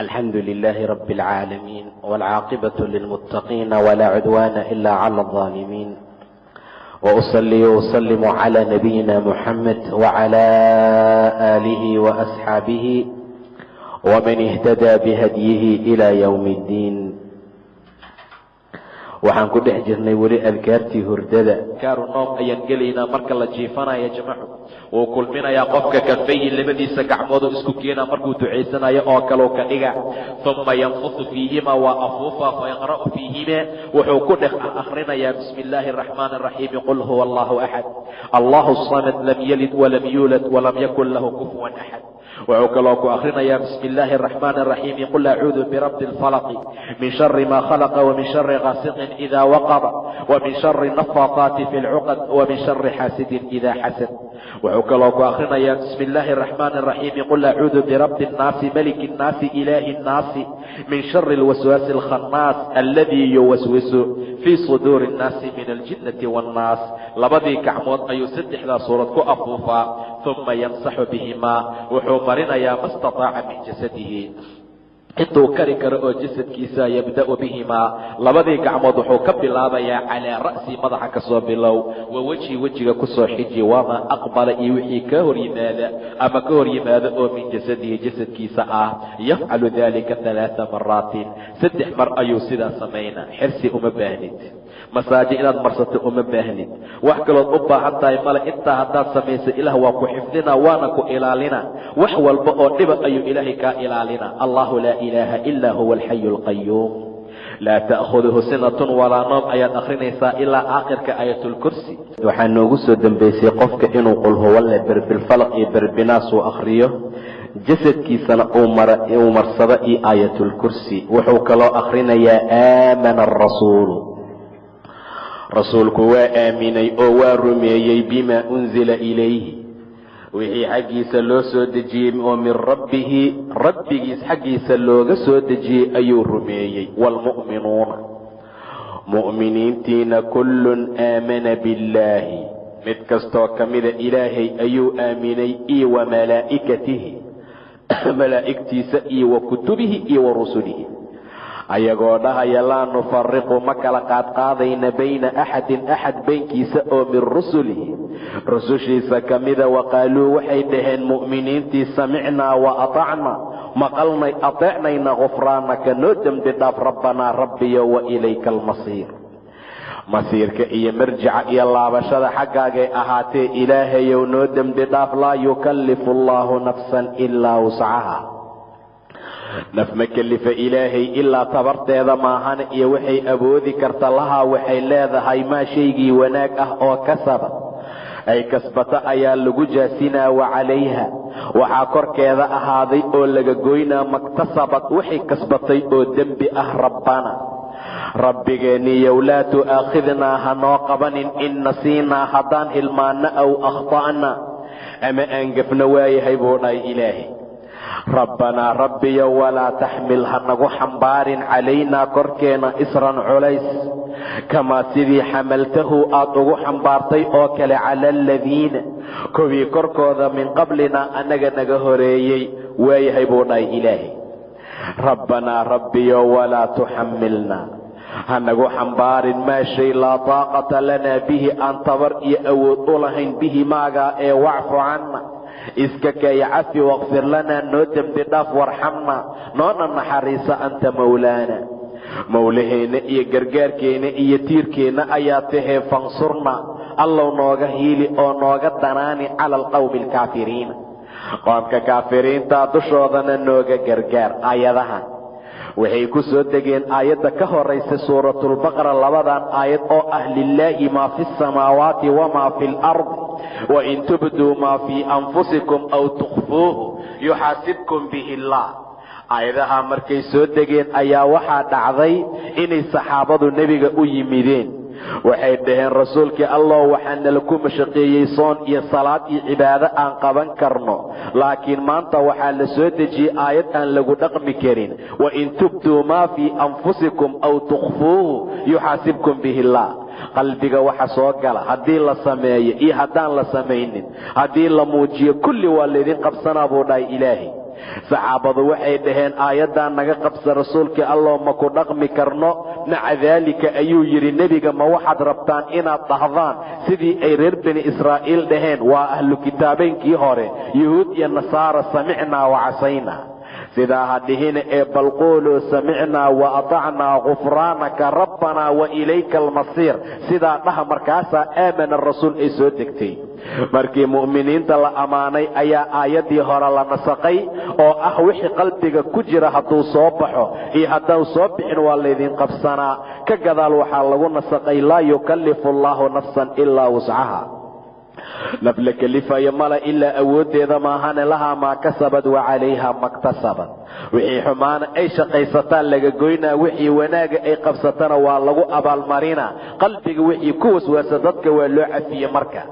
الحمد لله رب العالمين والعاقبة للمتقين ولا عدوان إلا على الظالمين وأصلي وأسلم على نبينا محمد وعلى آله وأصحابه ومن اهتدى بهديه إلى يوم الدين waxaan ku dhex jirnay weli adkaartii hurdada. Adkaaru noom ayaan gelaynaa marka la jiifanaya jamacu wuu kulminayaa qofka kafayhi labadiisa gacmoodoo isku keena markuu ducaysanayo oo kaleu ka dhiga. Uma yanfusu fiihima waa afuufa fayaqra'u fiihima wuxuu ku dhex akhrinayaa bismi illaahi araxmaani araxiimi qul huwa allahu axad allahu samad lam yalid walam yuulad walam yakun lahu kufuwan axad wuxuu kaloo ku akhrinayaa bismi illaahi araxmaani araxiimi qul acuudu birabbi alfalaqi min shari ma khalaqa wamin shari gaasiqin ida waqaba wamin shari nafaaqaati fi lcuqad wamin shari xaasidin ida xasad wuxuu kaloo ku akhrinayaa bismi illaahi araxmaani araxiimi qul acuudu birabbi annaasi maliki nnaasi ilaahi nnaasi min shari alwaswaasi alkhannaas aladii yuwaswisu fii suduuri nnaasi min aljinnati waannaas labadii gacmood ayuu saddexdaa suurad ku afuufaa uma yamsaxu bihimaa wuxuu marinayaa ma stataaca min jasadihi intuu kari karo oo jasadkiisa yabda'u bihimaa labadii gacmood wuxuu ka bilaabayaa calaa ra'si madaxa ka soo bilow. Wa wejhi wejiga ku soo xiji wamaa aqbala iyo wixii ka hor yimaada ama ka hor yimaado oo min jasadihi jasadkiisa ah. Yafcalu dalika halaaa maraatin saddex mar ayuu sidaa samaynaa xirsi uma baahnid masaaji inaad marsato uma baahnid wax kalood u baahan tahay male intaa haddaad samayso ilaah waa ku xifdina waana ku ilaalina. Wax walba oo dhiba ayuu ilaahay kaa ilaalina. Allahu laa ilaaha ilaa huwa alxayu alqayuum laa ta'khuduhu sinatun walaa noom ayaad akhrinaysaa ilaa aakhirka aayatulkursi waxaa noogu soo dambaysay qofka inuu qul huwalle berbilfalaq iyo berbinaas uu akhriyo jasadkiisana uu marsado iyo aayatulkursi wuxuu kaloo akhrinayaa aamana arasuulu rasuulku waa aaminay oo waa rumeeyey bimaa unzila ilayhi wixii xaggiisa loo soo dejiyey oo min rabbihi rabbigiis xaggiisa looga soo dejiyey ayuu rumeeyey. Waalmu'minuuna mu'miniintiina kullun aamana billaahi. Mid kastoo ka mida ilaahay ayuu aaminay iyo wa malaa'ikatihi malaa'igtiisa iyo wa kutubihi iyo wa rusulihi ayagoo dhahaya laa nufariqu ma kala qaadqaadayna bayna axadin axad baynkiisa oo min rusulihi rusushiisa ka mida waqaaluu waxay dhaheen mu'miniintii samicnaa wa atacna maqalnay ateecnayna khufraanaka noo dembi dhaaf rabbanaa rabbiyo wa ilayka almasiir. Masiirka iyo marjica iyo laabashada xaggaagay ahaatee ilaahayow noo dembi dhaaf laa yukallifu allaahu nafsan ilaa wuscaha naf ma kelifa ilaahay ilaa tabarteeda maahana iyo waxay awoodi karta lahaa waxay leedahay maa shaygii wanaag ah oo kasaba ay kasbato ayaa lagu jaasinaa wa calayha. Waxaa korkeeda ahaaday oo laga goynaa maktasabad waxay kasbatay oo dembi ah rabbana. Rabbigeenniyow laa tu'aakhidnaa ha noo qabanin in nasiinaa haddaan hilmaanno aw akhta'na. Ama aan gafno waayahay buu dhahay ilaahay rabbanaa rabbiyo walaa taxmil ha nagu xambaarin calaynaa korkeena isran culays. Kamaa sidii xamaltahu aad ugu xambaartay oo kale cala aladiina kuwii korkooda min qablinaa annaga naga horeeyey. Waayahay buu dhahay ilaahay. Rabbanaa rabbiyo walaa tuxamilnaa ha nagu xambaarin maa shay laa taaqata lanaa bihi aan tabar iyo awood u lahayn bihi maagaa ee wacfu canna iska kaya cafi wakfir lanaa noo dembi dhaaf warxamna noona naxariisa anta mawlaana. Mawlaheenna iyo gargaarkeenna iyo tiirkeenna ayaa tahee fansurna allow nooga hiili oo nooga danaani cala alqawmi alkaafiriina qoomka kaafiriintaa dushoodana nooga gargaar aayadahan waxay ku soo degeen aayadda ka horaysa suuratulbaqara labadan aayad oo ah lilaahi maa fi samaawaati wamaa fi lardi wain tubduu maa fii anfusikum aw tukhfuuhu yuxaasibkum bihi allah aayadaha markay soo degeen ayaa waxaa dhacday inay saxaabadu nebiga u yimideen waxay dhaheen rasuulkii allah waxaa nala ku mashaqeeyey soon iyo salaad iyo cibaado aan qaban karno. Laakiin maanta waxaa la soo dejiyey aayad aan lagu dhaqmi karin. Wain tubduu maa fii anfusikum aw tukhfuuhu yuxaasibkum bihi illah qalbiga waxa soo gala. Haddii la sameeyo iyo haddaan la samaynin haddii la muujiyo kulli waa laydin qabsanaa buu dhahay ilaahay saxaabadu waxay dhaheen aayaddaa naga qabsa rasuulkii allah ma ku dhaqmi karno. Maca daalika ayuu yidhi nebiga ma waxaad rabtaan inaad dhahdaan? Sidii ay reer bani israa'iil dhaheen waa ahlu kitaabaynkii hore. Yuhuud iyo nasaara samicnaa wa casaynaa sidaa ha dhihina ee bal quuluu samicnaa wa atacnaa gufraanaka rabbanaa wa ilayka almasiir. Sidaa dhaha markaasaa aamana rasuul ay soo degtay markii mu'miniinta la ammaanay ayaa aayaddii hore la nasaqay oo ah wixii qalbiga ku jira hadduu soo baxo. Iyo haddaan soo bixin waa laydin qabsanaa. Ka gadaal waxaa lagu nasaqay laa yukallifu allaahu nafsan ilaa wuscaha naf la kelifayo mala ilaa awooddeeda maahane lahaa maa kasabad wa calayha maktasabad wixii xumaana ay shaqaysataan laga goynaa wixii wanaaga ay qabsatana waa lagu abaalmarinaa qalbiga wixii ku waswaasa dadka waa loo cafiye marka.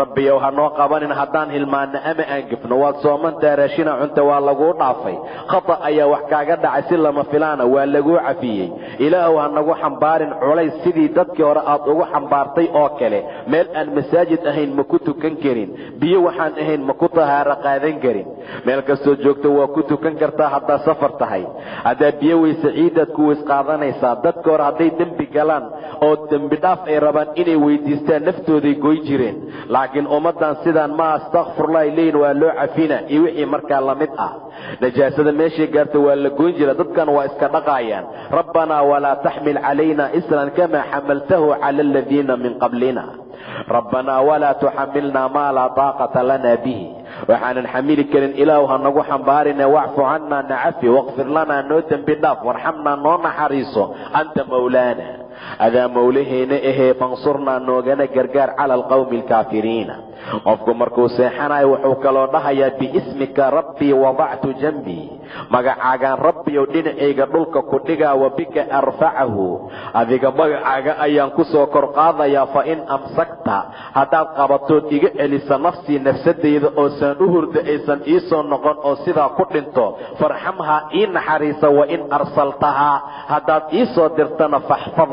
Rabbiyow ha noo qabanin haddaan hilmaanno ama aan gefno waad soomantaa raashina cunta waa laguu dhaafay. Khata ayaa wax kaaga dhacay si lama filaana waa laguu cafiyey. Ilaahow ha nagu xambaarin culays sidii dadkii hore aad ugu xambaartay oo kale. Meel aan masaajid ahayn ma ku tukan karin. Biyo waxaan ahayn ma ku tahaaro qaadan karin. Meel kastoo joogto waa ku tukan kartaa haddaad safar tahay. Haddaad biyo weyse ciidaad ku weys qaadanaysaa dadka hore hadday dembi galaan oo dembi dhaaf ay rabaan inay weydiistaan naftooday goy jireen. Laakiin ummaddan sidaan ma astakfirullah leyin waa loo cafina. Iyo wixii markaa la mid ah. Najaasada meeshay gaarta waa la goyn jira dadkan waa iska dhaqaayaan. Rabbanaa walaa taxmil calayna isran kamaa xamaltahu cala aladiina min qablina. Rabbanaa walaa tuxamilnaa maa laa taaqata lana bihi waxaanan xamili karin ilaahu ha nagu xambaarine wacfu cannaa nacafi waqfir lanaa noo dembi dhaaf warxamnaa noo naxariiso anta mawlaana adaa mawlaheena ahee fansurnaa noogana gargaar cala alqawmi alkaafiriina qofku markuu seexanayo wuxuu kaloo dhahayaa biismika rabbii wadactu janbii magacaagaan rabbiyow dhinacayga dhulka ku dhigaa wa bika arfacahu adiga magacaaga ayaan ku soo kor qaadayaa fa in amsakta. Haddaad qabatood iga celisa nafsii nafsadayda oosaan u hurda aysan ii soo noqon oo sidaa ku dhinto farxamhaa ii naxariisa wa in arsaltahaa. Haddaad ii soo dirtana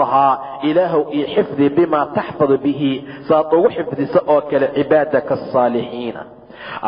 faxfadhaa ilaahow ii xifdi bimaa taxfadu bihi saad ugu xifdisa oo kale cibaadaka asaalixiina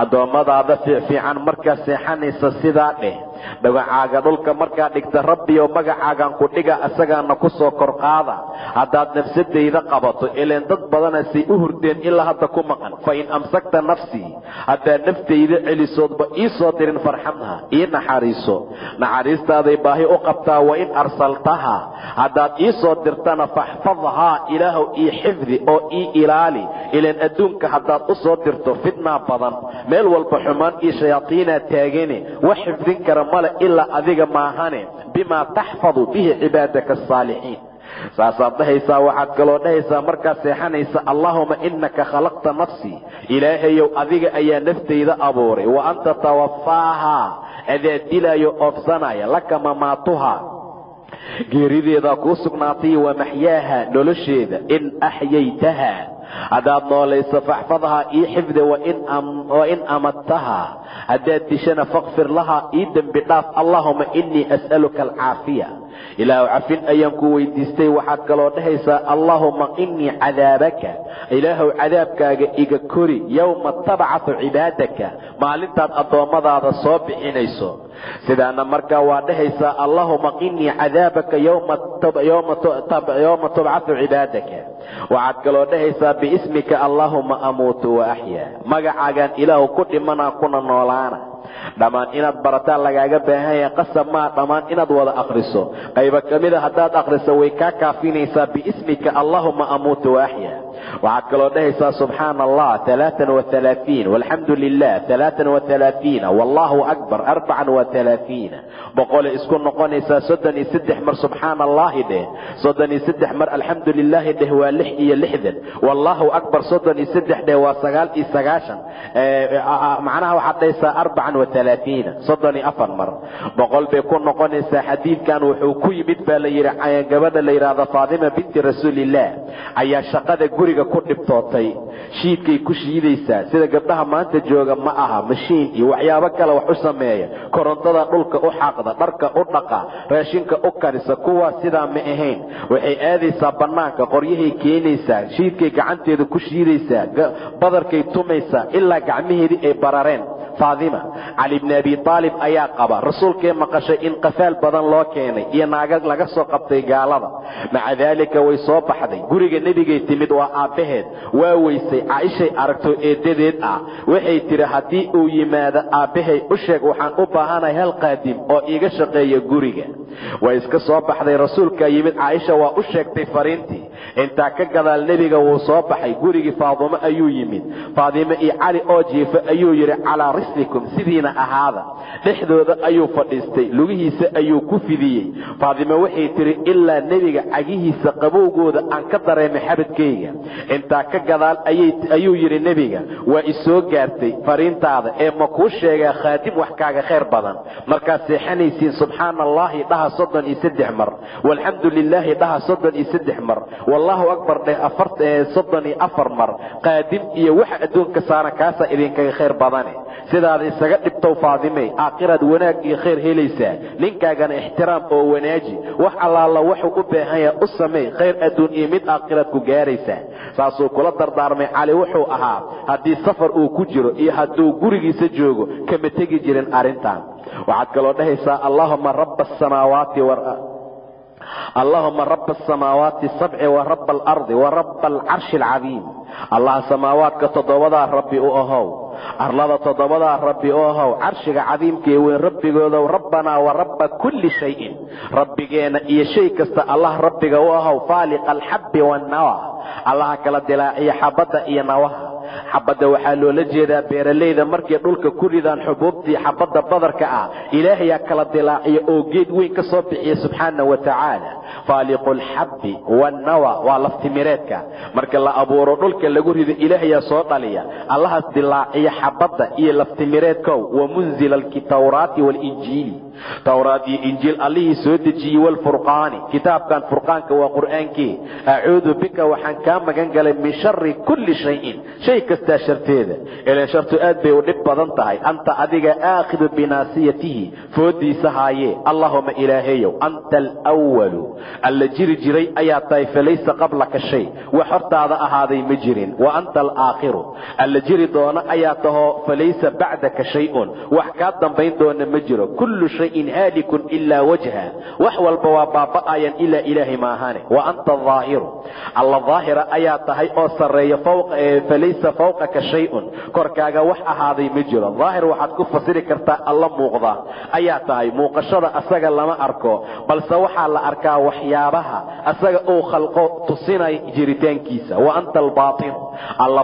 addoommadaada fiicfiican markaa seexanaysa sidaa dheh dhagacaaga dhulka markaa dhigta rabbiyow magacaagan ku dhiga isagaana ku soo kor qaada. Haddaad nafsadayda qabato ileen dad badana say u hurdeen ilaa hadda ku maqan. Fa in amsakta nafsii haddaad naftayda celisoodba ii soo dirin farxamha ii naxariiso. Naxariistaaday baahi u qabtaa wa in arsaltaha. Haddaad ii soo dirtana faxfadhaa ilaahow ii xifdi oo ii ilaali. Ileen adduunka haddaad u soo dirto fitnaa badan. Meel walba xumaan iyo shayaadiinaa taagane wax xifdin kara male ilaa adiga maahane bimaa taxfadu bihi cibaadaka asaalixiin saasaad dhahaysaa waxaad kaloo dhahaysaa markaad seexanaysa allaahuma innaka khalaqta nafsii ilaahayow adiga ayaa naftayda abuuray. Wa anta tawafaahaa adaad dilaayo oofsanaya laka mamaatuha. Geerideedaa kuu sugnaatay wa maxyaaha nolosheeda in axyaytaha haddaad noolayso faxfadhaa ii xifdi wa in amadtaha haddaad dishana fakfir lahaa ii dembi dhaaf. Allaahuma innii as'aluka alcaafiya ilaahu cafin ayaan ku weydiistay waxaad kaloo dhahaysaa allaahuma innii cadaabaka. Ilaahow cadaabkaaga iga kori yowma tabcatu cibaadaka. Maalintaad addoommadaada soo bixinayso. Sidaana markaa waa dhahaysaa allaahuma innii cadaabaka yowma tubcatu cibaadaka. Waxaad kaloo dhahaysaa biismika allaahuma amuutu wa axyaa magacaagaan ilaahu ku dhimanaa kuna noolaana dhammaan inaad barataan lagaaga baahan yahay qasab maa dhammaan inaad wada akhriso. Qaybo ka mida haddaad akhriso way kaa kaafinaysaa biismika allaahuma amuutu wa axyaa waxaad kaloo dhahaysaa subxaana allah alaaan waalaaiin walxamdu lilah alaaan waalaaiina wallahu akbar arbacan waalaaiina boqolay isku noqonaysaa soddon iyo saddex mar subxaana allahi dheh soddon iyo saddex mar alxamdu lilaahi dheh waa lix iyo lixdan. Wallahu akbar soddon iyo saddex dheh waa sagaal iyo sagaashan. Macnaha waxaad dhahaysaa arbacan waalaaiina soddon iyo afar mar. Boqol bay ku noqonaysaa xadiidkan wuxuu ku yimid baa la yidhi gabadha la yidhaahda faatima binti rasuulilah ayaa shaqada guriga ku dhibtootay shiidkay ku shiidaysaa sida gabdhaha maanta jooga ma aha mashiin iyo waxyaabo kale wax u sameeya korontada dhulka u xaaqda dharka u dhaqa raashinka u karisa kuwaa sidaa ma ahayn. Waxay aadaysaa bannaanka qoryahay keenaysaa shiidkay gacanteeda ku shiidaysaa badarkay tumaysaa ilaa gacmaheedii ay barareen faatima cali bni abi aalib ayaa qaba rasuulkee maqashay in qafaal badan loo keenay iyo naaga laga soo qabtay gaalada? Maca daalika way soo baxday. Guriga nebigay timid waa aabbaheed. Waa weysay. Caaishay aragto eedadeed ah. Waxay tidhi haddii uu yimaado aabbahay u sheeg waxaan u baahanahay hal qaadim oo iiga shaqeeya guriga. Way iska soo baxday. Rasuulkaa yimid caaisha waa u sheegtay fariintii intaa ka gadaal nebiga wuu soo baxay. Gurigii faadimo ayuu yimid. Faadimo iyo cali oo jiifa ayuu yidhi calaa rislikum sidiina ahaada. Dhexdooda ayuu fadhiistay. Lugihiisa ayuu ku fidiyey. Faadimo waxay tidhi ilaa nebiga cagihiisa qabowgooda aan ka dareemay xabadkayga. Intaa ka gadaal ayuu yidhi nebiga waa isoo gaartay fariintaada ee ma kuu sheegaa khaadim wax kaaga khayr badan. Markaad seexanaysiin subxaana allaahi dhaha soddon iyo saddex mar. Walxamdu lilaahi dhaha soddon iyo saddex mar wallaahu akbar dheh soddon iyo afar mar qaadim iyo waxa adduunka saaran kaasaa idinkaga khayr badane. Sidaada isaga dhibtow faadimey aakhiraad wanaag iyo khayr helaysaa. Ninkaagana ixtiraam oo wanaaji wax allaala wuxuu u baahan yaha u sameey khayr adduun iyo mid aakhiraad ku gaaraysaa. Saasuu kula dardaarmay cali wuxuu ahaa haddii safar uu ku jiro iyo hadduu gurigiisa joogo kama tegi jirin arrintan. Waxaad kaloo dhahaysaa allaahuma rabba asamaawaati allahuma raba asamaawaati sabci wa raba alardi wa raba alcarshi alcadiim allaha samaawaadka toddobadaa rabbi u ahow. Arlada toddobadaa rabbi u ahow. Carshiga cadiimkaee weyn rabbigoodow rabbanaa wa rabba kulli shayin. Rabbigeenna iyo shay kasta allah rabbiga u ahow. Faaliqa alxabbi waannawa allaha kala dilaaciya xabadda iyo nawaha xabadda waxaa loola jeedaa beeralayda markay dhulka ku ridaan xubuubtii xabadda badarka ah. Ilaahayaa kala dilaaciya oo geed weyn ka soo bixiya subxaana wa tacaala. Faaliqu alxabbi waannawa waa laftimireedka marka la abuuro dhulka lagu rido ilaahayaa soo dhaliya. Allahaas dilaaciya xabadda iyo laftimireedkow wa munzila altawraati waalinjiili towraad iyo injiil allihii soo dejiyey walfurqaani kitaabkan furqaanka waa qur'aankii. Acuudu bika waxaan kaa magan galay min shari kulli shayin. Shay kastaa sharteeda. Ilan shartu aad bay u dhib badan tahay. Anta adiga aakhidu binaasiyatihi. Foodiisa haayee allahuma ilaahayow anta alwalu alla jiri jiray ayaa tahay falaysa qablaka shay. Wax hortaada ahaaday ma jirin. Wa anta alaakhiru alla jiri doona ayaa tahoo falaysa bacdaka shayun. Wax kaa dambayn doona ma jiro. Kullu shayin haalikun ilaa wajha. Wax walba waa baaba'ayan ilaa ilaahay maahane wa anta aahiru alla daahira ayaa tahay oo sarreeya falaysa fawqaka shayun. Korkaaga wax ahaaday ma jiro. Daahir waxaad ku fasiri kartaa alla muuqda. Ayaa tahay muuqashada asaga lama arko balse waxaa la arkaa waxyaabaha asaga uu khalqo tusinaya jiritaankiisa. Wa anta albaatin alla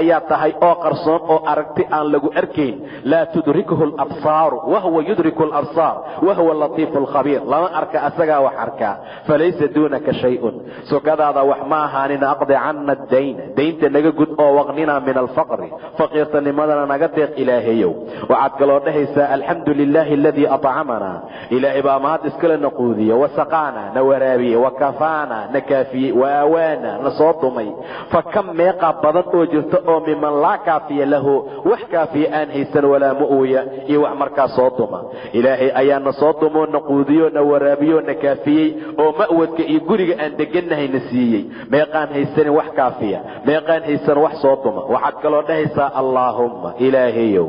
ayaa tahay oo qarsoon oo aragti aan lagu arkayn. Laa tudrikuhu labsaaru wahuwa yudriku labsaar wahuwa latiifu alkhabiir. Lama arka asagaa wax arkaa falaysa duunaka shayun. Sukadaada wax ma ahaanin aqdi cana dayna daynta naga gud oo waqnina min alfaqri. Faqiirtanimadana naga deeq ilaahayow. Waxaad kaloo dhahaysaa alxamdu lilaahi aladii aطcamanaa ilaahay baa mahad iskale na quudiye wasaqaana na waraabiye wakafaana na kaafiyey waawaana na soo dumay. Fa kam meeqa badan oo jirta oo miman laa kaafiya lahu wax kaafiya aan haysan walaa mu'wiya iyo wax markaa soo duma. Ilaahay ayaa na soo dumoo na quudiyo na waraabiyo na kaafiyey oo ma'wadka iyo guriga aan degannahay na siiyey. Meeqaan haysanin wax kaafiya meeqaan haysan wax soo duma. Waxaad kaloo dhahaysaa allaahumma ilaahayow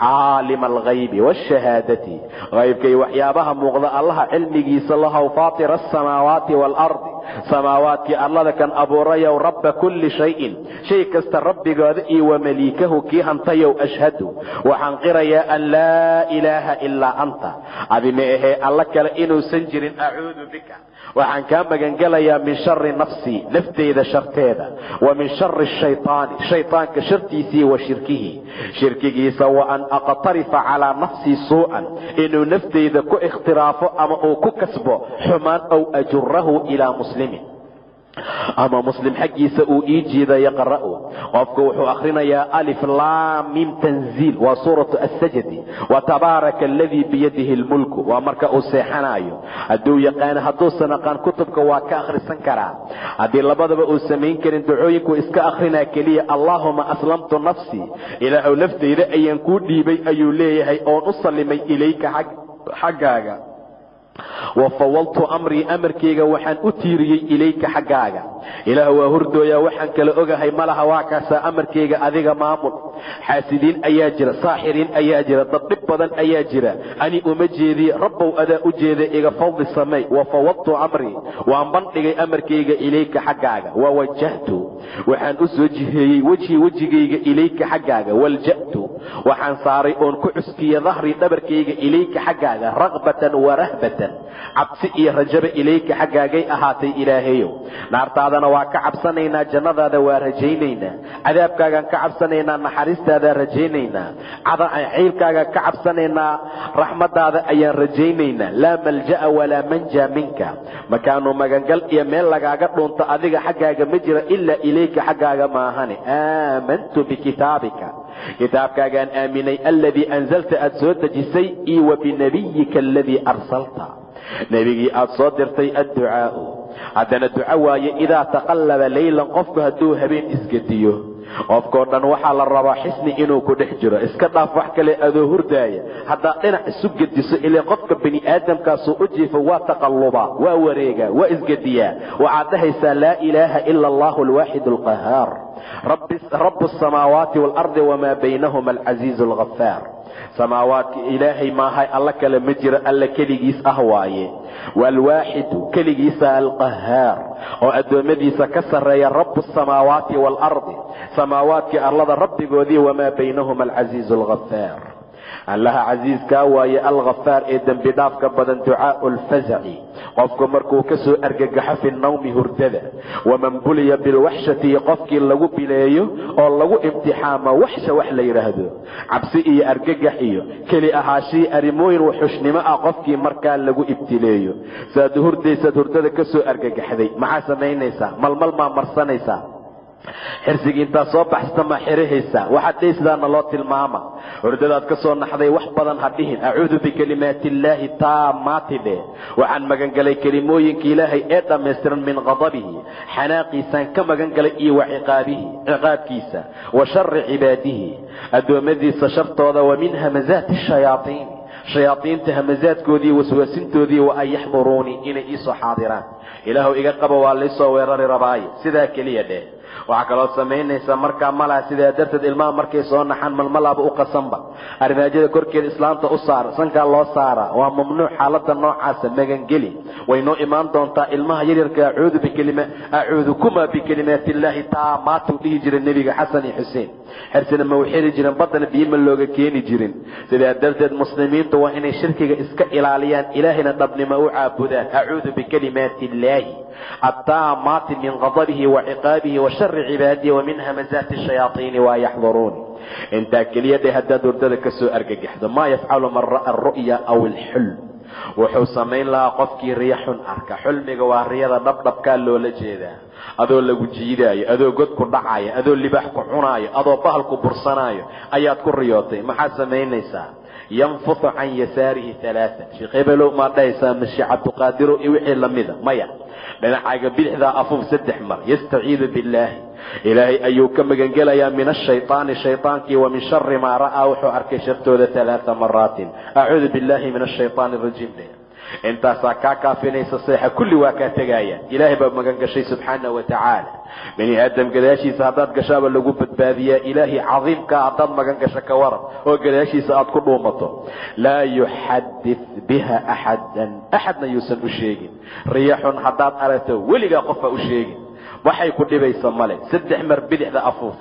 caalima alghaybi waashahaadati haybka iyo waxyaabaha muuqda allaha cilmigiisa lahow faatira asamaawaati waalardi samaawaadkii allada kan abuurayow rabba kulli shayin. Shay kasta rabbigooda iyo wa maliikahu kii hantayow ashhadu. Waxaan qirayaa an laa ilaaha ilaa anta. Adi ma ahee alla kale inuusan jirin acuudu bika waxaan kaa magangelayaa min shari nafsii nafteyda sharteeda. Wa min shari shaytaani shaytaanka shartiisii wa shirkihi. Shirkigiisa wa an aqtarifa calaa nafsii suu'an. Inuu nafteyda ku ikhtiraafo ama uu ku kasbo xumaan ow ajurahu ilaa muslimin ama muslim xaggiisa uu ii jiida yaqra'u qofku wuxuu akhrinayaa alif laamim tanziil waa suuratu assajdi wa tabaaraka aladii biyadihi lmulku waa marka uu seexanaayo. Hadduu yaqaano hadduusan aqaan kutubka waa ka akhrisan karaa. Haddii labadaba uu samayn karin ducooyinkuu iska akhrinaa keliya allaahuma aslamtu nafsii ilaahu naftayda ayaan kuu dhiibay ayuu leeyahay oon u sallimay ilayka xaggaaga wa fawaltu amrii amarkayga waxaan u tiiriyey ilayka xaggaaga. Ilaah waa hurdooyaa waxaan kala ogahay malaha waa kaasaa amarkayga adiga maamul xaasidiin ayaa jira saaxiriin ayaa jira dad dhib badan ayaa jira. Ani uma jeediye rabbow adaa u jeeda iga fawdi samay wa fawadtu amrii waan bandhigay amarkayga ilayka xaggaaga. Wa wajahtu waxaan u soo jiheeyey wejhii wejigayga ilayka xaggaaga. Walja'tu waxaan saaray oon ku cuskiye dahrii dhabarkayga ilayka xaggaaga ragbatan wa rahbatan. Cabsi iyo rajaba ilayka xaggaagay ahaatay ilaahayow. Naartaadana waa ka cabsanaynaa jannadaada waa rajaynaynaa. Cadaabkaagaan ka cabsanaynaa naxariistaadaa rajaynaynaa. Ciilkaagaan ka cabsanaynaa. Raxmadaada ayaan rajaynaynaa. Laa malja'a walaa manja minka. Makaanu magangal iyo meel lagaaga dhunto adiga xaggaaga ma jira ilaa ilayka xaggaaga maahane aamantu bikitaabika kitaabkaagaan aaminay aladii anzalta aad soo dejisay iyo wa binabiyika aladii arsalta. Nebigii aad soo dirtay adducaau. Haddana duco waaye idaa taqallaba laylan qofku hadduu habeen isgediyo qofkao dhan waxaa la rabaa xisni inuu ku dhex jiro. Iska dhaaf wax kale adoo hurdaaya haddaad dhinac isu gediso ilaa qofka bani aadamkaasuu u jiifo waa taqallubaa waa wareegaa waa isgediyaa. Waxaad dhahaysaa laa ilaaha ila allahu alwaaxid alqahaar rabu asamaawaati waalardi wamaa baynahuma alcasiizu alghafaar samaawaadka ilaahay maahay alla kale ma jiro alla keligiis ah waaye. Waalwaaxidu keligiisa alqahaar oo addoommadiisa ka sarreeya rabu asamaawaati waalardi samaawaadkii arlada rabbigoodii wamaa baynahuma alcasiizu alghafaar allaha casiiskaa waaye alghafaar ee dembi dhaafka badan ducaau lfazaci qofku markuu ka soo argagaxo fi nawmi hurdada waman buliya bilwaxshati qofkii lagu bileeyo oo lagu imtixaamo waxsha wax la yidhaahdo cabsi iyo argagax iyo keli ahaashii arrimooyin wuxushnimo ah qofkii markaa lagu ibtileeyo. Saad hurdaysaad hurdada ka soo argagaxday maxaa samaynaysaa? Malmal maa marsanaysaa xirsigii intaad soo baxsata maa xirahaysaa waxaad dhihi sidaana loo tilmaama. Hurdadaad ka soo naxday wax badan ha dhihin. Acuudu bikalimaati illaahi taamaati dhe waxaan magangalay kelimooyinka ilaahay ee dhammaystiran min qadabihi xanaaqiisaan ka magangalay iyo wa ciqaabkiisa. Wa shari cibaadihi. Addoommadiisa shartooda wa min hamazaati shayaaiin shayaaiinta hamazaadkoodii waswaasintoodii wa an yaxduruunii inay iisoo xaadiraan. Ilaahu iga qaba waa laysoo weerari rabaaye. Sidaa keliya dheh waxaa kaloo samaynaysaa markaa malaha sidaa darteed ilmaha markay soo naxaan malmalaaba u qasanba. Arrimaajada korkeeda islaamta u saara sankaa loo saara waa mamnuuc xaalada noocaasa magangeli way noo imaan doontaa ilmaha yaryarka acuudu bikalima acuudukuma bikalimaati illaahi taamaatuu dhihi jiray nebiga xasan iyo xuseen xersina ma u xiri jirin baddana biyo ma looga keeni jirin. Sidaa darteed muslimiintu waa inay shirkiga iska ilaaliyaan ilaahayna dhabnimo u caabudaan acuudu bikalimaati illaahi attaamaati min qadabihi wa ciqaabihi wa shari cibaadihi wa min hamazaati shayaaiini waa yaxduruuni intaa keliya dhe haddaad hurdada ka soo argagaxdo maa yafcalu man ra'a aru'ya aw ilxulm wuxuu samayn lahaa qofkii riya xun arka. Xulmiga waa riyada dhabdhabkaa loola jeedaa. Adoo lagu jiidaayo adoo god ku dhacaayo adoo libaax ku cunaayo adoo bahal ku bursanaayo ayaad ku riyootay. Maxaad samaynaysaa yanfutu can yasaarihi alaaa sheekh hebelow maad dhahaysaa mashe cabduqaadiro iyo wixii lamida maya dhinacaaga bidixdaa afuuf saddex mar yastaciidu billaahi ilaahay ayuu ka magangelayaa min ashayطaani shayطaankii wa min shari maa ra'aa wuxuu arkay shartooda alaaa maraatin acuudu billahi min ashayطaani rajiim dhe intaasaa kaa kaafinaysa seexa kulli waa kaa tegaaya ilaahay baa magan gashay subxaana wa tacaala. Bani aadam gadaashiisa haddaad gashaaba lagu badbaadiyaa ilaahay cadiimkaa haddaad magan gasho ka waran oo gadaashiisa aad ku dhuumato. Laa yuxadit biha axadan axadna yuusan u sheegin. Riyaxun haddaad aragto weligaa qofa u sheegin. Waxay ku dhibaysa male saddex mar bidixda afuuf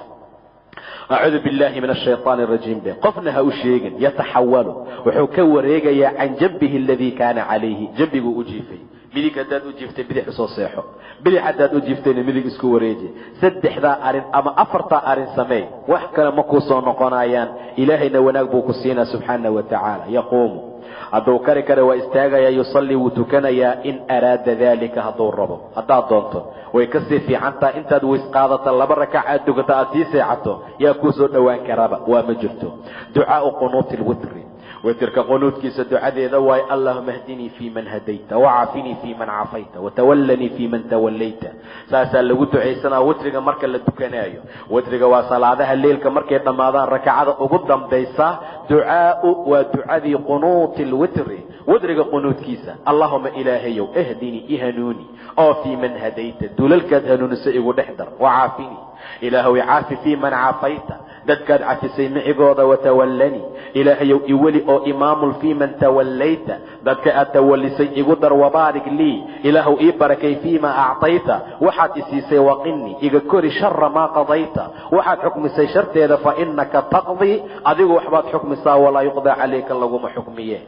acuudu billahi min ashayطaan arajiim be qofna ha u sheegin yataxawalu wuxuu ka wareegayaa can jambihi aladii kaana calayhi jambiguu u jiifay midig haddaad u jiiftay bidix u soo seexo bidix haddaad u jiiftayna midig isku wareeji saddexdaa arrin ama afartaa arrin sameey wax kale ma kuu soo noqonayaan ilaahayna wanaag buu ku siinaa subxaana wa tacaala yaquumu hadduu kari kara waa istaagayaa yusallii wuu tukanayaa in araada dalika hadduu rabo. Haddaad doonto way ka sii fiican taha intaad weys qaadata laba rakac aad tukato aad sii seexato yaa kuu soo dhowaan karaba waa ma jirto. Ducaau qunuuti lwitri witrka qunuudkiisa ducadeeda waayo allahuma hdinii fii man hadayta wacaafinii fii man cafayta watawallanii fii man tawallayta. Saasaa lagu ducaysanaa witriga marka la tukanaayo witriga waa salaadaha leelka markay dhammaadaan rakacada ugu dambaysa ducaau waa ducadii qunuuti lwitri witriga qunuudkiisa. Allahuma ilaahayow ahdinii ihanuuni oo fii man hadayta. Duulalkaad hanuuniso igu dhex dar wacaafinii ilaahow caafi fii man cafayta dadkaad cafisay micigooda watawallanii ilaahayow iweli oo imaamul fii man tawallayta dadka aad tawallisay igu dar wabaarik lii. Ilaahow ii barakay fiima actayta. Waxaad isiisay waqinii iga kori shara maa qadayta. Waxaad xukmisay sharteeda fa inaka taqdii adigu waxbaad xukmisaa walaa yuqdaa calayka laguma xukmiye.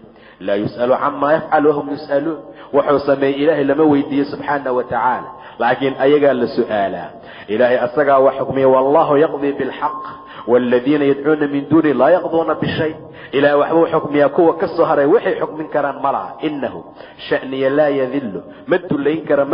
Laa yus'alu camaa yafcal wahum yus'aluun. Wuxuu sameeyey ilaahay lama weydiiye subxaana wa tacaala. Laakiin ayagaa la su'aalaa ilaahay asagaa wax xukmiya wallahu yaqdii bilxaq waaladiina yadcuuna min duuni laa yaqduuna bishay ilaah waxbuu xukmiyaa kuwa ka soo haray waxay xukmin karaan ma laha inahu shaniya laa yadillu ma dullayn kara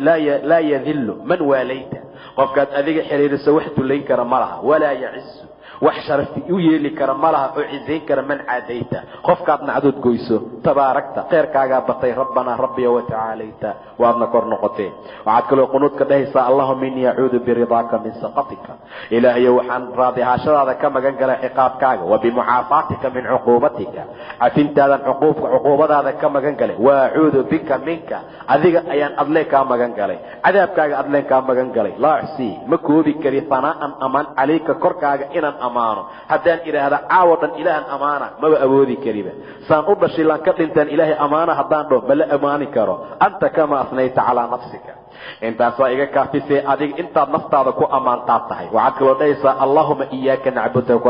laa yadillu man waalayta qofkaad adiga xiriiriso wax dullayn kara ma walaa yacisu wax sharafi u yeeli kara ma laha oo cisayn kara man caadayta. Qofkaad nacdood goyso tabaarakta kheyrkaagaa batay rabbanaa rabbiya watacaalayta waadna kor noqotee. Waxaad kaloo qunuudka dhahaysaa allahuma innii acuudu biridaaka min saqatika. Ilaahayo waxaan raadi ahaashadaada ka magan galay ciqaabkaaga wa bimucaafaatika min cuquubatika. Cafintaadan cuquubadaada ka magan galay wa acuudu bika minka. Adiga ayaan adleen kaa magan galay. Cadaabkaaga adleen kaa magan galay. Laa uxsii ma koobi kari hanaa'an amaan calayka korkaaga inaan amaano. Haddaan idhaahda caawo dhan ilaahan amaana maba awoodi kariba. Saan u dhashay laan ka dhintaan ilaahay amaana haddaan dhaho mala amaani karo. Anta kama asnayta calaa nafsika intaasaa iga kaafisee adiga intaad naftaada ku ammaantaad tahay. Waxaad kaloo dhahaysaa allahuma iyaaka nacbudu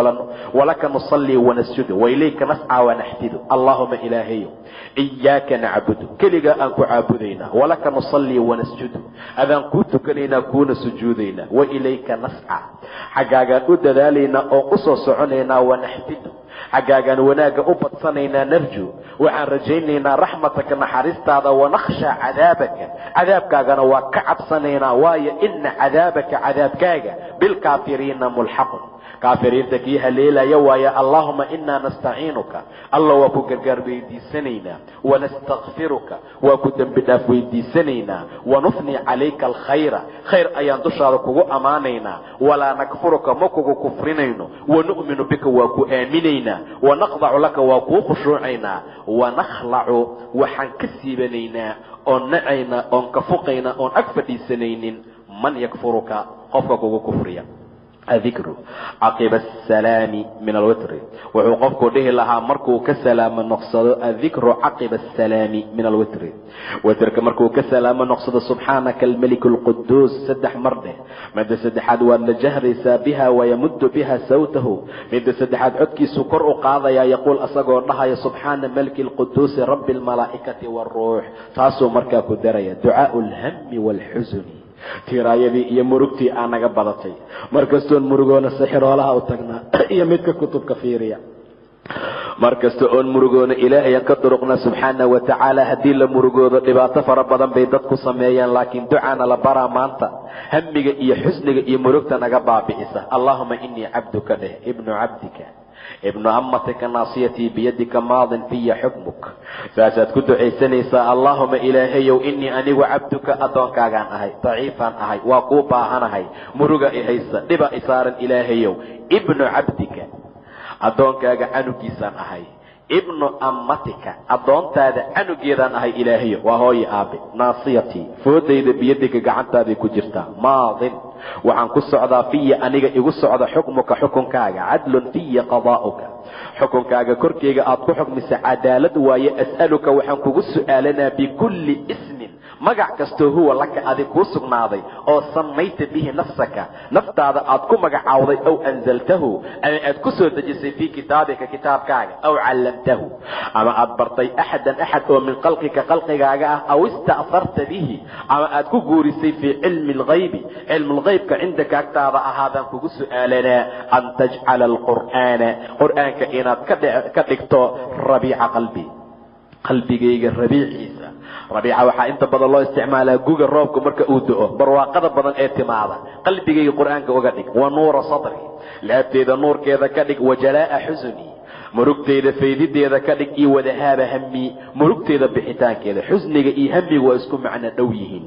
walaka nusallii wanasjudu wailayka nascaa wanaxfidu allahuma ilaahayo iyaaka nacbudu. Keligaa aan ku caabudaynaa walaka nusallii wanasjudu adaan kuu tukanaynaa kuuna sujuudaynaa wailayka nascaa. Xaggaagaan u dadaalaynaa oo u soo soconaynaa wanaxfidu xaggaagaan wanaagga u badsanaynaa narju. Waxaan rajaynaynaa raxmataka naxariistaada wanakhshaa cadaabaka. Cadaabkaagana waa ka cabsanaynaa waayo ina cadaabaka cadaabkaaga bilkaafiriina mulxaqun. Kaafiriinta kii haleelaya waayo allahuma inaa nastaciinuka. Alla waa ku gargaar weydiisanaynaa wanastakfiruka waa ku dembi dhaaf weydiisanaynaa wanufni calayka alkhayra. Khayr ayaan dushaada kugu ammaanaynaa walaa nakfuruka ma kugu kufrinayno. Wanu'minu bika waa ku aaminaynaa wanaqdacu laka waa kuu khushuucaynaa wanakhlacu waxaan ka siibanaynaa oon nacaynaa oon ka fuqaynaa oon ag fadhiisanaynin man yakfuruka qofka kugu kufriya adikru caqiba asalaami min alwitri wuxuu qofku dhihi lahaa markuu ka salaamo noqsado adikru caqiba asalaami min alwitri witrka markuu ka salaamo noqsado subxaanaka almeliku alquduus saddex mar dheh midda saddexaad waad la jahraysaa biha wayamuddu biha sawtahu midda saddexaad codkiisu kor u qaadayaa yaquul asagoo dhahaya subxaana maliki alquduusi rabbi almalaa'ikati waaruux taasuu markaa ku daraya ducaau alhami waalxusuni tiraayadii iyo murugtii aa naga badatay. Markastoon murugoona sixiroolaha u tagnaa iyo midka kutubka fiiriya. Mar kasta oon murugoona ilaahayan ka duruqna subxaana wa tacaala haddii la murugoodo dhibaato fara badan bay dadku sameeyaan laakiin ducaana la baraa maanta. Hamiga iyo xusniga iyo murugta naga baabi'isa allahuma inii cabduka dheh ibnu cabdika ibnu amatika naasiyatii biyadika maadin fiya xukmuk. Saasaad ku ducaysanaysaa allaahuma ilaahayow inii anigu cabduka addoonkaagaan ahay daciifaan ahay waa kuu baahanahay muruga i haysa dhiba i saaran ilaahayow ibnu cabdika addoonkaaga canugiisaan ahay ibnu ammatika addoontaada canugeedaan ahay ilaahayo waa hooyo aabe naasiyatii foodayda biyadika gacantaaday ku jirtaa maadin waxaan ku socdaa fiya aniga igu socda xukmuka xukunkaaga cadlun fiya qadaa'uka xukunkaaga korkeyga aad ku xukmisa cadaalad waaye as'aluka waxaan kugu su'aalanaa bikulli ismin magac kastoo huwa laka adig kuu sugnaaday oo samayta bihi nafsaka. Naftaada aad ku magacaawday aw anzaltahu ama aad ku soo dejisay fii kitaabika kitaabkaaga aw callamtahu. Ama aad bartay axadan axad oo min qalqika qalqigaaga ah aw ista'farta bihi ama aad ku guurisay fii cilmi lghaybi cilmulghaybka cindaka agtaada ahaadaan kugu su'aalanaa an tajcala alqur'aana qur'aanka inaad ka dhigto rabiica qalbi qalbigayga rabiiciisa. Rabiica waxaa inta badan loo isticmaalaa guga roobka marka uu do-o barwaaqada badan ee timaada. Qalbigayga qur'aanka uga dhig. Wa nuura sadri. Laabteeda nuurkeeda ka dhig. Wa jalaa'a xusni. Murugteyda faydideeda ka dhig. Iyo wadahaaba hami murugteeda bixitaankeeda. Xusniga iyo hamiga waa isku macno dhow yihiin.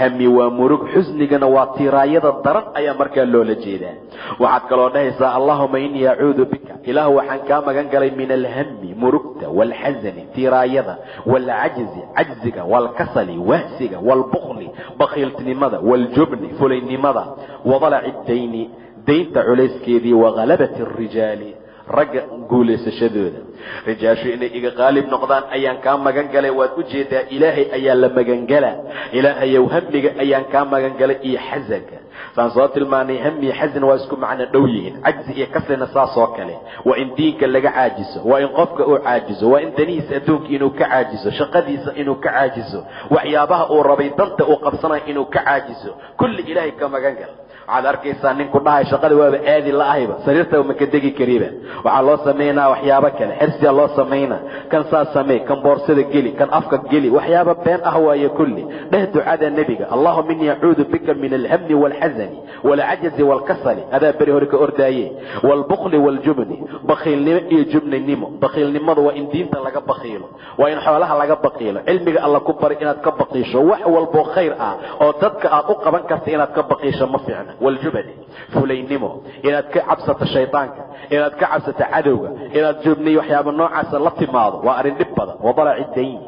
Hami waa murug. Xusnigana waa tiraayada daran ayaa markaa loola jeedaa. Waxaad kaloo dhahaysaa allahuma inii acuudu bika. Ilaah waxaan kaa magan galay min alhami murugta waalxasani tiraayada waalcajzi cajziga waalkasali wahsiga waalbukli bakhiiltinimada waaljubni fulaynimada wadalaci dayni daynta culayskeedii wahalabati arijaali ragga guulaysashadooda rijaashu inay iga qaalib noqdaan ayaan kaa magan galay. Waad u jeedaa ilaahay ayaa la magangelaa ilaahayow hamiga ayaan kaa magan galay iyo xasanka. Saan soo tilmaanay hami xasan waa isku macno dhow yihiin. Cajzi iyo kaslina saasoo kale. Waa in diinka laga caajiso. Waa in qofka uu caajiso. Waa in danihiisa adduunka inuu ka caajiso. Shaqadiisa inuu ka caajiso. Waxyaabaha uu rabay danta uu qabsanayo inuu ka caajiso. Kulli ilaahay ka magan gal waxaad arkaysaa ninku dhahay shaqada waaba aadi la ahayba sariirtaba maka degi kariba waxaa loo samaynaa waxyaabo kale. Xirsiga loo samaynaa kan saas samey kan boorsada geli kan afka geli. Waxyaaba been ah waaye kulli. Dheh ducada nebiga. Allahuma inii acuudu bika min alhamni waalxasani waalcajazi waalkasali adaa beri hore ka ordaaye. Waalbukli waaljubni bakiilnimo iyo jubninimo. Bakiilnimada waa in diinta laga bakiilo waa in xoolaha laga bakiilo cilmiga alla ku bari inaad ka bakiisho wax walboo khayr ah oo dadka aad u qaban karta inaad ka bakiisho ma fiicna waljubani fulaynimo inaad ka cabsato shaydaanka inaad ka cabsato cadowga inaad jubniy waxyaaba noocaasa la timaado waa arrin dhib badan wadalaci dayn.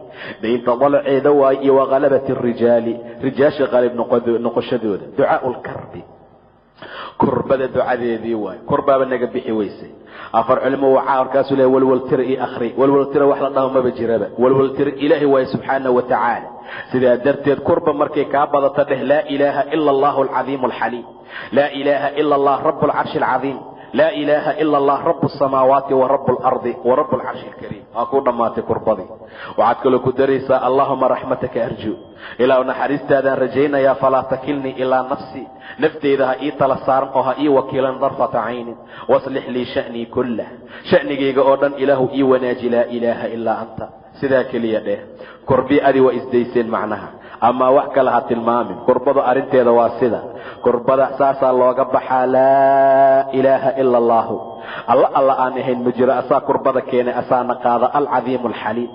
Daynta dalaceeda waayo iyo wakhalabati rijaali rijaasha qaalib noqoshadooda ducaau lkarbi kurbada ducadeedii waayo kurbaaba naga bixi weysay afar culimo wacaa markaasuu leeya walwaltira io akhri. Walwaltira wax la dhaho maba jiraba. Walwaltira ilaahi waayo subxaana wa tacaala. Sidaa darteed kurba markay kaa badato dheh laa ilaaha ila allahu alcadiimu alxaliim laa ilaaha ila allah rabu alcarshi alcadiim laa ilaaha ila allah rabu samaawaati wa rabu lardi wa rabu alcarshi alkariim waa kuu dhammaatay kurbadii. Waxaad kaloo ku daraysaa allahuma raxmataka arju. Ilaahu naxariistaadaan rajaynayaa falaa takilnii ilaa nafsii nafteyda ha ii tala saaran oo ha ii wakiilan darfata caynin waslix lii sha'nii kullah. Sha'nigayga oo dhan ilaahu ii wanaaji laa ilaaha ilaa anta. Sidaa keliya dheh. Kurbi adi waa isdayseen macnaha amaa wax kale ha tilmaamin. Kurbadu arrinteeda waa sida. Kurbada saasaa looga baxaa laa ilaaha ila allaahu alla alla aan ahayn ma jiro asaa kurbada keenay asaana qaada alcadiimu alxaliim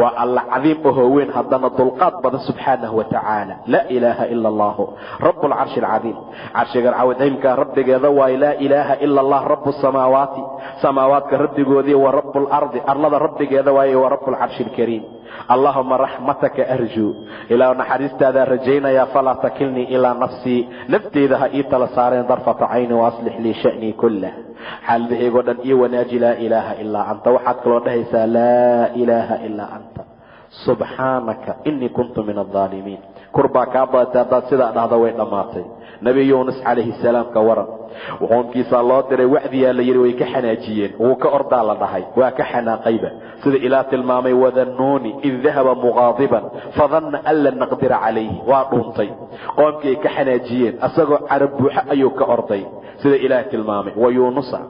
waa alla cadiim ohoo weyn haddana dulqaad badan subxaanahu wa tacaala laa ilaaha ila allahu rabu lcarshi alcadiim carshiga cawdciimka rabbigeeda waayo laa ilaaha ila allah rabu samaawaati samaawaadka rabbigoodii wa rabu lardi arlada rabbigeeda waayo wa rabu alkariim allahuma raxmataka arjuu ilaa naxariistaadaan rajaynayaa falaa takilnii ilaa nafsii nafteyda ha ii tala saareen darfata cayni waaslix lii sha'nii kullah xaaladaheygoo dhan io wanaaji laa ilaaha ilaa anta. Waxaad kaloo dhahaysaa laa ilaaha ilaa anta. Subxaanaka inii kuntu min aldaalimiin kurbaa kaa badatay haddaad sidaa dhahda way dhammaatay nebi yuunus calayhi salaam ka waran. Qoomkiisaa loo diray wacdiyaa la yidhi way ka xanaajiyeen. Wuu ka ordaa la dhahay. Waa ka xanaaqayba. Sida ilaah tilmaamay wadannuuni id dahaba muqaadiban fadanna an lan naqdira calayhi. Waa dhuuntay qoomkii ay ka xanaajiyeen asagoo carab buuxo ayuu ka orday sida ilaah tilmaamay. Wa yuunusa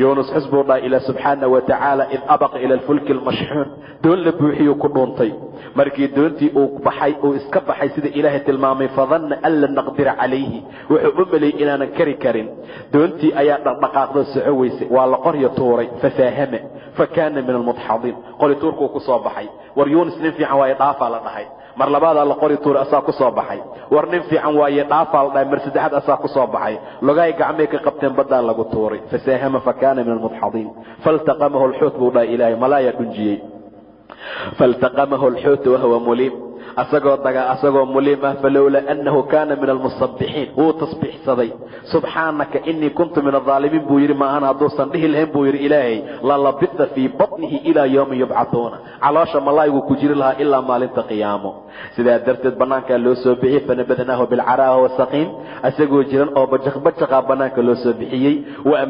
yuunus xusbuu dhaha ila subxaana wa tacaala id abaqa ila alfulki almashxuun doon la buuxiyuu ku dhuuntay markii doontii uu baxay uu iska baxay sida ilaahay tilmaamay fadanna an lan naqdira calayhi. Wuxuu u maleeyey inaanan kari karin. Doontii ayaa dhaqdhaqaaqdo soco weysay. Waa la qoryo tuuray fafaahama fa kaana min almudxadiin. Qori tuurkuu ku soo baxay. War yuunus nin fiican waaye dhaafaa la dhahay mar labaadaa la qori tuuray asaa ku soo baxay. War nin fiican waaye dhaafaa la dhahay mar saddexaad asaa ku soo baxay. Logaay gacmay ka qabteen baddaan lagu tuuray. Fasaahama fa kaana min almudxadiin faltaqamahu lxuut buu dhahay ilaahay malaayaa dhunjiyey. Faltaqamahu alxuutu wahuwa muliim asagoo daga asagoo muliim ah falowlaa annahu kaana min almusabbixiin wuu tasbiixsaday. Subxaanaka inii kuntu min adaalimiin buu yidhi maahan hadduusan dhihi lahayn buu yidhi ilaahay lalabita fii batnihi ilaa yowmi yubcatuuna caloosha malaayigu ku jiri lahaa ilaa maalinta qiyaamo. Sidaa darteed bannaankaa loo soo bixiyey fanabadnaahu bilcaraa wa saqiim asagoo jiran oo bajaqbajaqaa bannaanka loo soo bixiyey. Wa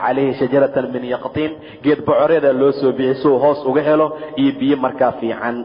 calayhi shajaratan min yaqtiin. Geed bocoreedaa loo soo bixiyey si uu hoos uga helo iyo biyo markaa fiican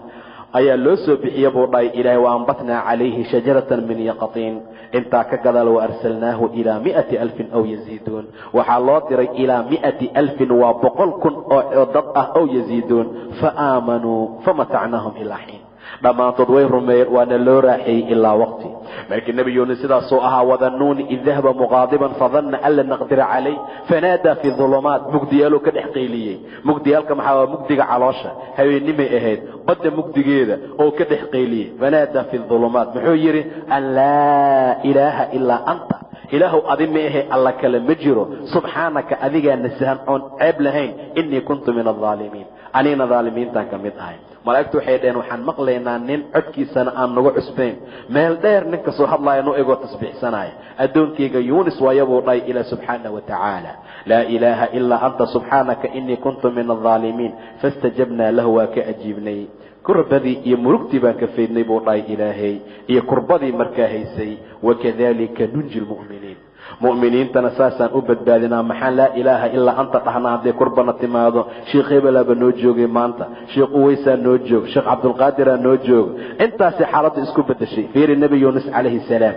ayaa loo soo bixiye buu dhahay ilaahay wa ambatnaa calayhi shajaratan min yaqtiin intaa ka gadaal wa arsalnaahu ilaa mi'ati alfin aw yaziiduun. Waxaa loo diray ilaa mi'ati alfin waa boqol kun oo dad ah aw yaziiduun. Fa aamanuu famatacnaahum ilaa xiin dhammaantood way rumeeyeen waana loo raaxeeyey ilaa waqti. Markii nebi yuunus sidaasuu ahaa wadanuuni id dahaba muqaadiban fadanna an lan naqdira calayh fanaadaa fi dulumaat. Mugdiyaaluu ka dhex qayliyey mugdiyaalka maxaa waa mugdiga caloosha. Habeennimay ahayd badda mugdigeeda oo ka dhex qayliyey fanaadaa fi dulumaat. Muxuu yidhi an laa ilaaha ilaa anta. Ilaahuw adi ma ahe alla kale ma jiro. Subxaanaka adigaa nasahan oon ceeb lahayn. Inii kuntu min alaalimiin anigna dhaalimiintaan ka mid ahay. Malaa'igtu waxay dhaheen waxaan maqlaynaa nin codkiisana aan nagu cusbayn. Meel dheer nin ka soo hadlaaya nu egoo tasbiixsanaya. Addoonkayga yuunis waayabuu dhahay ilaa subxaana wa tacaala. Laa ilaaha ilaa anta subxaanaka inii kuntu min alaalimiin faistajabnaa lahu waa ka ajiibnay. Kurbadii iyo murugtii baan ka faydnay buu dhahay ilaahay iyo kurbadii markaa haysay. Wakadalika nunji lmu'miniin mu'miniintana saasaan u badbaadinaa. Maxaan laa ilaaha ilaa anta dhahna hadday kurbana timaado. Sheikh hebelaaba noo joogay maanta. Sheikh uweysaa noo joog sheekh cabdulqaadiraa noo jooga intaasay xaaladda isku beddeshay. Fiiri nebi yuunus calayhi salaam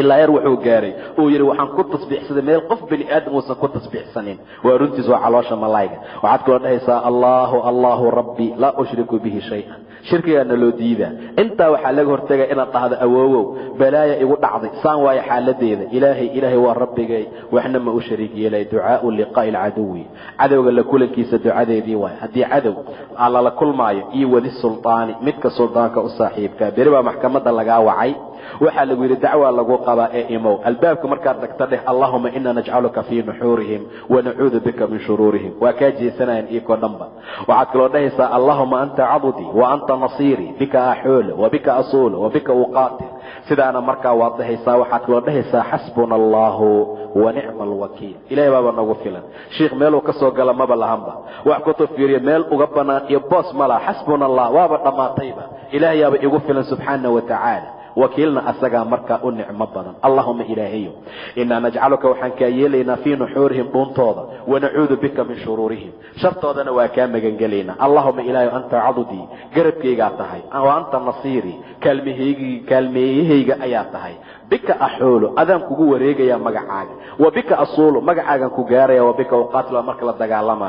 ilaa yar wuxuu gaaray. Uu yidhi waxaan ku tasbiixsaday meel qof bani aadam uusan ku tasbiixsanin. Waa runtiis waa caloosha malayga waxaad kaloo dhahaysaa allaahu allaahu rabbi laa ushriku bihi shay-an. Shirkigaana loo diidaa intaa waxaa laga hortegaya inaad dhahdo awoowow balaaya igu dhacday. Saan waayo xaaladeeda ilaahay ilaahay waa rabbigay. Waxna ma u shariik yeelay. Ducaau liqaa'i alcaduwi cadowga la kulankiisa ducadeedii waay haddii cadow aan lala kulmaayo iyo wadi sultaani. Midka suldaanka u saaxiibka beri baa maxkamadda lagaa wacay waxaa lagu yidhi dacwaa lagu qabaa ee imow. Albaabka markaad dhagta dheh allahuma ina najcaluka fii nuxuurihim wanacuudu bika min shuruurihim. Waa kaa jeesanayaan iikoo dhanba. Waxaad kaloo dhahaysaa allahuma anta cabdii wa anta nasiirii bika axuula wa bika asuula wa bika uqaatil. Sidaana markaa waad dhahaysaa waxaad kaloo dhahaysaa xasbuna allahu wa nicma alwakiil ilahay baaba nagu filan. Shiikh meeluu ka gala maba lahanba. Wax kutub fiiriya meel uga bannaan iyo boos ma laha. Xasbuna allah waaba dhammaatayba. Ilaahayaaba igu filan subxaana wa tacaala wakiilna asagaa markaa u nicmo badan. Allahuma ilaahayo inaa najcaluka waxaan kaa yeelaynaa fii nuxuurihim dhuuntooda wanacuudu bika min shuruurihim. Shartoodana waa kaa magangelaynaa allahuma ilaahay anta cadudii garabkaygaa tahay wa anta nasiirii kaalmeeyahayga ayaa tahay. Bika axuulu adaan kugu wareegayaa magacaaga. Wa bika asuulu magacaagaan ku gaaraya wa bika uqaatila marka la dagaalamayo